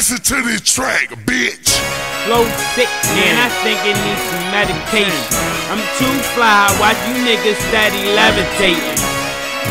Listen to this track, bitch. Flow sick, man. I think it needs some medication. I'm too fly, watch you niggas steady levitating.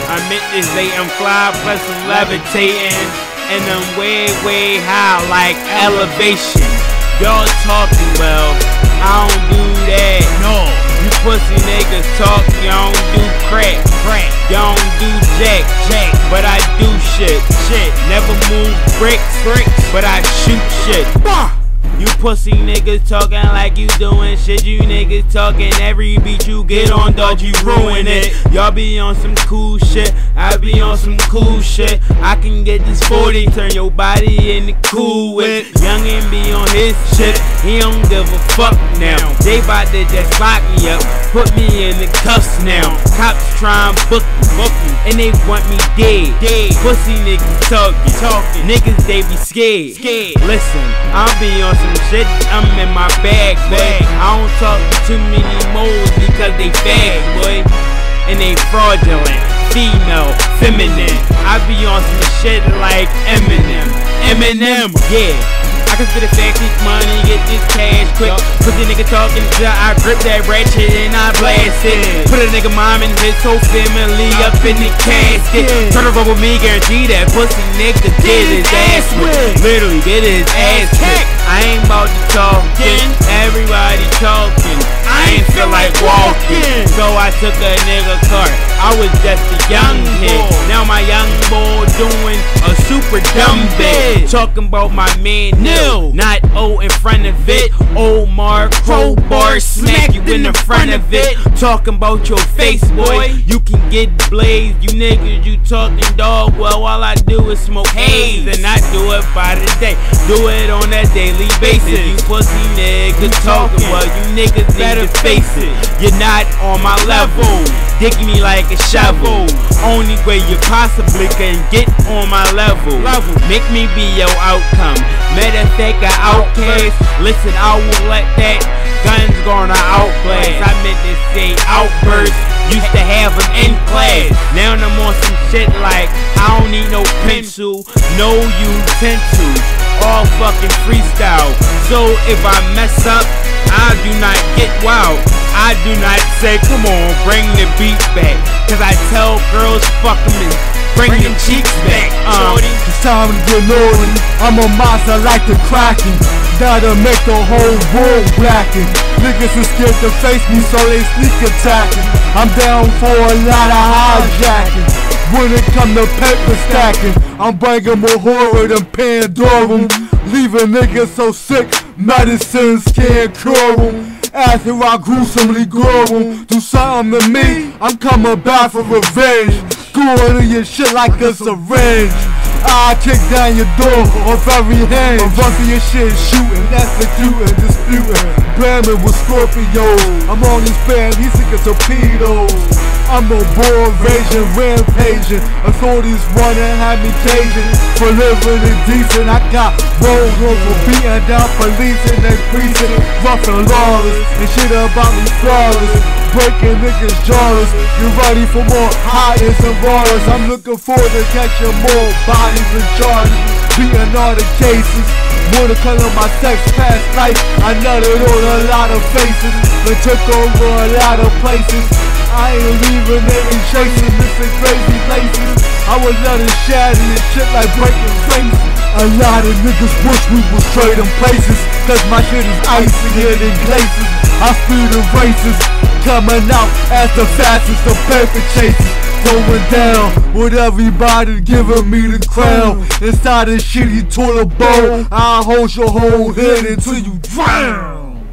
I meant to say I'm fly plus I'm levitating. And I'm way, way high like elevation. Y'all talking well, I don't do that. No. You pussy niggas talk, y'all don't do crack. Crack. Y'all don't do jack. Jack. But I do shit. Shit. Never move bricks, Bricks. but I shoot shit. Bah. You pussy niggas talking like you doing shit. You niggas talking every beat you get on, dog, you ruin it. Y'all be on some cool shit. I be on some cool shit. I can get this 40, turn your body into cool with. Youngin' be on his shit. He don't give a fuck now. They bout to just lock me up. Put me in the cuffs now. Cops try and book me. Book me. And they want me dead. Dead. Pussy niggas talking. Talking. Niggas they be scared. Scared. Listen, I'll be on some shit. I'm in my bag, boy. I don't talk to too many moles because they fag, boy. And they fraudulent, female, feminine. I be on some shit like Eminem. Eminem, yeah. I can spit a fat money, get this cash quick. Put the nigga talking till I grip that ratchet and I blast it. Put a nigga mom and his whole family up in the casket. Turn around with me, guarantee that pussy nigga get his ass whipped. Literally get his ass kicked. I ain't about to talking, everybody talking. I ain't feel like walking, so I took a nigga cart. I was just a young kid. Now my young boy doing a super dumb bit. Talking about my man Nil, not O in front of it. Omar crowbar smack you in the front of it. Talking about your face, boy. You can get blazed. You niggas, you talking dog. Well, all I do is smoke haze, and I do it by the day. Do it on a daily basis. You pussy niggas talking, well, you niggas better face it. You're not on my level. Dig me like a shovel. Only way you possibly can get on my level. Make me be your outcome. Matter of fact, an outcast. Listen, I won't let that guns gonna outblast. I meant to say outburst. Used to have them in class. Now I'm on some shit like I don't need no pencil, no utensils. All fucking freestyle. So if I mess up, I do not get wild. I do not say, come on, bring the beat back. Cause I tell girls, fuck them and bring them cheeks back. Um, It's time to get naughty. I'm a monster like the Kraken. That'll make the whole world blacken. Niggas is scared to face me, so they sneak attacking. I'm down for a lot of hijacking. When it come to paper stacking, I'm bringing more horror than Pandora. Leaving niggas so sick, medicines can't cure 'em. After I gruesomely grow 'em, do something to me, I'm coming back for revenge. Going in your shit like a syringe. I kick down your door off every hand. I'm busting your shit, shooting, executing, disputing. Blamming with Scorpios. I'm on these band, these niggas torpedoes. I'm a boy raging, rampaging. Authorities wanna have me caging. For living indecent, I got rolled over, beating down police in their precinct. Rough and lawless, and shit about me flawless. Breaking niggas' jaws. You ready for more highs and roars? I'm looking forward to catching more bodies and charges. Beating all the cases. Wanna color my sex past life. I nutted on a lot of faces. And took over a lot of places. I ain't leaving any chasing, missing crazy places. I was letting shatty and shit like breaking faces. A lot of niggas wish we was trading places. Cause my shit is icier than glaciers. I speed the races. Coming out as the fastest of paper chases. Going down with everybody giving me the crown. Inside a shitty toilet bowl, I'll hold your whole head until you drown.